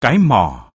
Cái mỏ